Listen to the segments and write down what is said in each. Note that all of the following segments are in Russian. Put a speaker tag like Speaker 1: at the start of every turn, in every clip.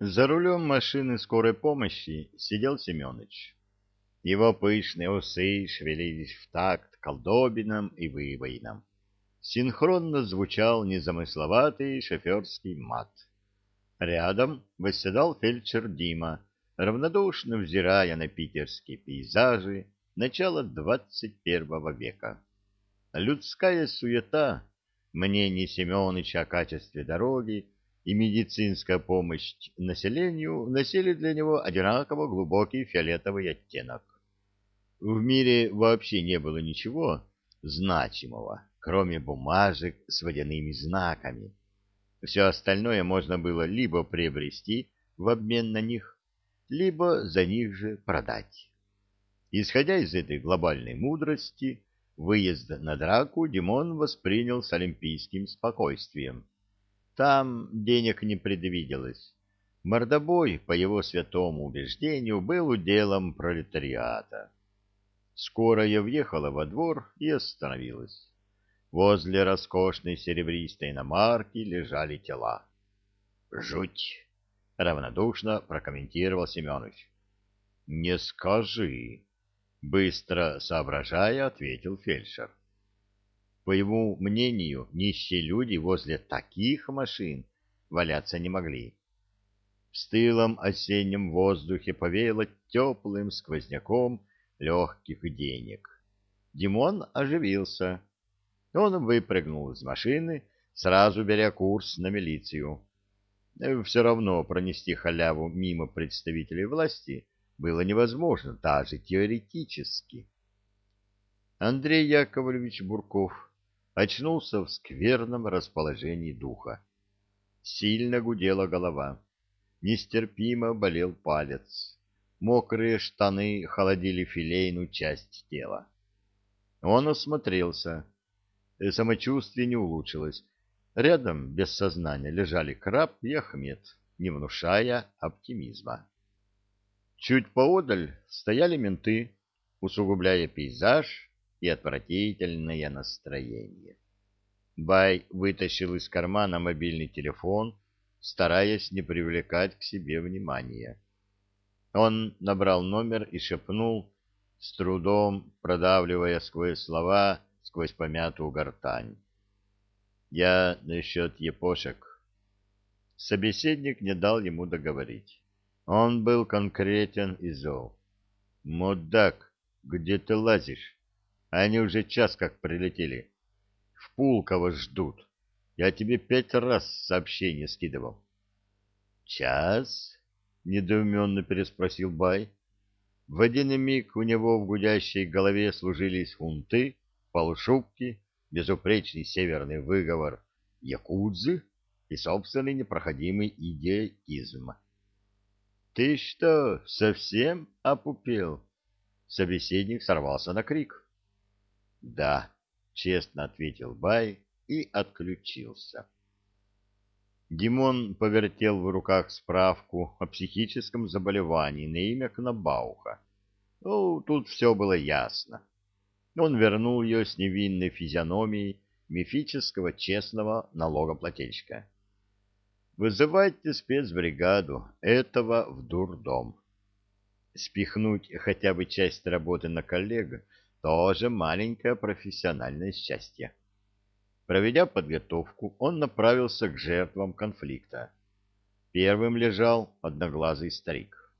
Speaker 1: За рулем машины скорой помощи сидел Семенович. Его пышные усы шевелились в такт колдобинам и выбоинам. Синхронно звучал незамысловатый шоферский мат. Рядом восседал фельдшер Дима, равнодушно взирая на питерские пейзажи начала двадцать первого века. Людская суета, мнение Семеновича о качестве дороги и медицинская помощь населению носили для него одинаково глубокий фиолетовый оттенок. В мире вообще не было ничего значимого, кроме бумажек с водяными знаками. Все остальное можно было либо приобрести в обмен на них, либо за них же продать. Исходя из этой глобальной мудрости, выезд на драку Димон воспринял с олимпийским спокойствием. Там денег не предвиделось. Мордобой, по его святому убеждению, был уделом пролетариата. Скоро я въехала во двор и остановилась. Возле роскошной серебристой иномарки лежали тела. «Жуть!» — равнодушно прокомментировал Семенович. «Не скажи!» — быстро соображая, ответил фельдшер. По его мнению, нищие люди возле таких машин валяться не могли. В стылом осеннем воздухе повеяло теплым сквозняком легких денег. Димон оживился. Он выпрыгнул из машины, сразу беря курс на милицию. Все равно пронести халяву мимо представителей власти было невозможно, даже теоретически. Андрей Яковлевич Бурков очнулся в скверном расположении духа. Сильно гудела голова, нестерпимо болел палец, мокрые штаны холодили филейную часть тела. Он осмотрелся, самочувствие не улучшилось. Рядом, без сознания, лежали Краб и Ахмед, не внушая оптимизма. Чуть поодаль стояли менты, усугубляя пейзаж и отвратительное настроение. Бай вытащил из кармана мобильный телефон, стараясь не привлекать к себе внимания. Он набрал номер и шепнул, с трудом продавливая сквозь слова, сквозь помятую гортань. «Я насчет епошек». Собеседник не дал ему договорить. Он был конкретен и зол. «Мудак, где ты лазишь?» Они уже час как прилетели. В Пулково ждут. Я тебе пять раз сообщение скидывал. Час? Недоуменно переспросил Бай. В один миг у него в гудящей голове служились фунты, полушубки, безупречный северный выговор якудзы и собственный непроходимый идеизм. — Ты что, совсем опупел? Собеседник сорвался на крик. Да, честно ответил Бай и отключился. Димон повертел в руках справку о психическом заболевании на имя Кнабауха. Ну, тут все было ясно. Он вернул ее с невинной физиономией мифического честного налогоплательщика. «Вызывайте спецбригаду, этого в дурдом». Спихнуть хотя бы часть работы на коллега тоже маленькое профессиональное счастье. Проведя подготовку, он направился к жертвам конфликта. Первым лежал одноглазый старик.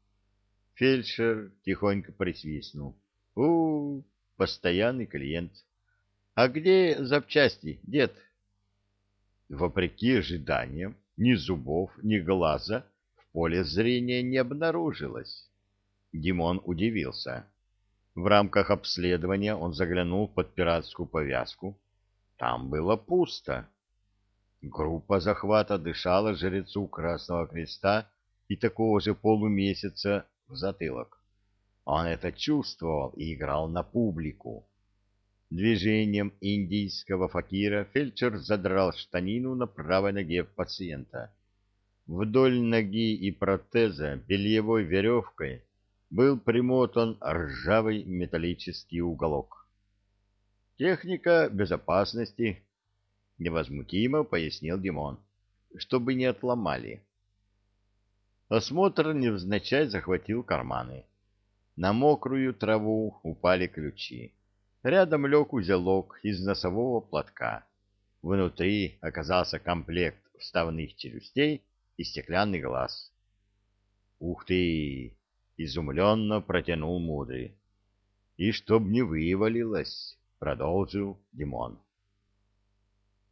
Speaker 1: Фельдшер тихонько присвистнул. у, -у, -у постоянный клиент. А где запчасти, дед? Вопреки ожиданиям, ни зубов, ни глаза в поле зрения не обнаружилось. Димон удивился. В рамках обследования он заглянул под пиратскую повязку. Там было пусто. Группа захвата дышала жрецу Красного Креста и такого же полумесяца в затылок. Он это чувствовал и играл на публику. Движением индийского факира фельдшер задрал штанину на правой ноге пациента. Вдоль ноги и протеза бельевой веревкой был примотан ржавый металлический уголок. «Техника безопасности», — невозмутимо пояснил Димон, — «чтобы не отломали». Осмотр невзначай захватил карманы. На мокрую траву упали ключи. Рядом лег узелок из носового платка. Внутри оказался комплект вставных челюстей и стеклянный глаз. «Ух ты!» — изумленно протянул Мудрый. «И чтоб не вывалилось!» — продолжил Димон.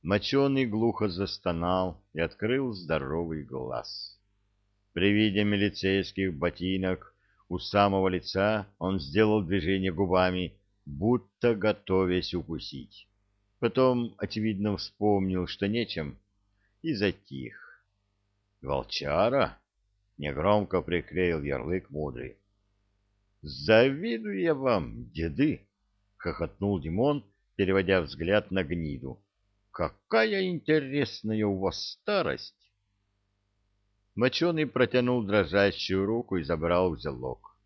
Speaker 1: Моченый глухо застонал и открыл здоровый глаз. При виде милицейских ботинок у самого лица он сделал движение губами, будто готовясь укусить. Потом, очевидно, вспомнил, что нечем, и затих. «Волчара!» — негромко приклеил ярлык мудрый. «Завидую я вам, деды!» — хохотнул Димон, переводя взгляд на гниду. «Какая интересная у вас старость!» Моченый протянул дрожащую руку и забрал узелок.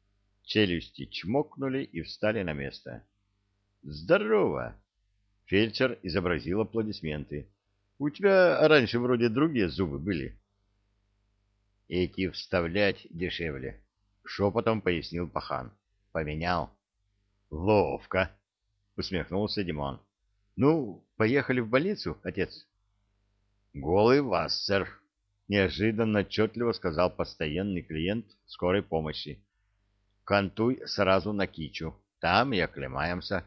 Speaker 1: Челюсти чмокнули и встали на место. «Здорово!» Фельдшер изобразил аплодисменты. У тебя раньше вроде другие зубы были. Эти вставлять дешевле, шепотом пояснил пахан. Поменял. Ловко, усмехнулся Димон. Ну, поехали в больницу, отец. Голый вассер, неожиданно отчетливо сказал постоянный клиент скорой помощи. Кантуй сразу на кичу, там и оклемаемся.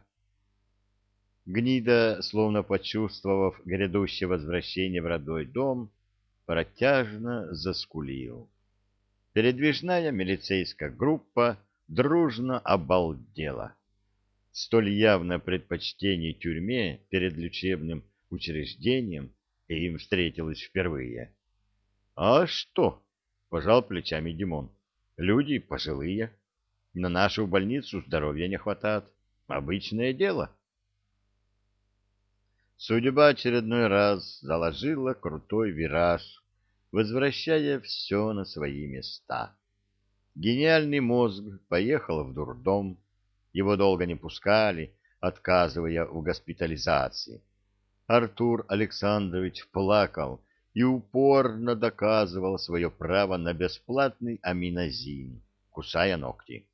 Speaker 1: Гнида, словно почувствовав грядущее возвращение в родной дом, протяжно заскулил. Передвижная милицейская группа дружно обалдела. Столь явное предпочтение тюрьме перед лечебным учреждением им встретилось впервые. — А что? — пожал плечами Димон. — Люди пожилые. На нашу больницу здоровья не хватает. Обычное дело. — Судьба очередной раз заложила крутой вираж, возвращая все на свои места. Гениальный мозг поехал в дурдом, его долго не пускали, отказывая в госпитализации. Артур Александрович плакал и упорно доказывал свое право на бесплатный аминозин, кусая ногти.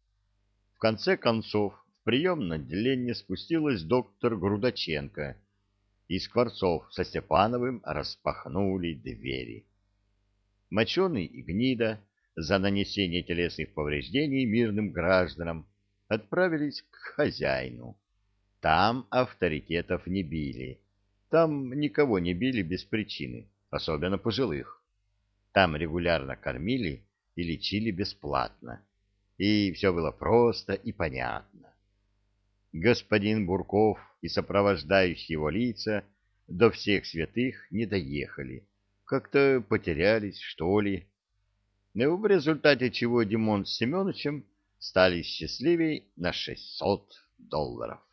Speaker 1: В конце концов, в приемное отделение спустилась доктор Грудаченко и Скворцов со Степановым распахнули двери. Моченый и Гнида за нанесение телесных повреждений мирным гражданам отправились к хозяину. Там авторитетов не били, там никого не били без причины, особенно пожилых. Там регулярно кормили и лечили бесплатно, и все было просто и понятно господин Бурков и сопровождающие его лица до всех святых не доехали, как-то потерялись, что ли. Но в результате чего Димон с Семеновичем стали счастливее на 600 долларов.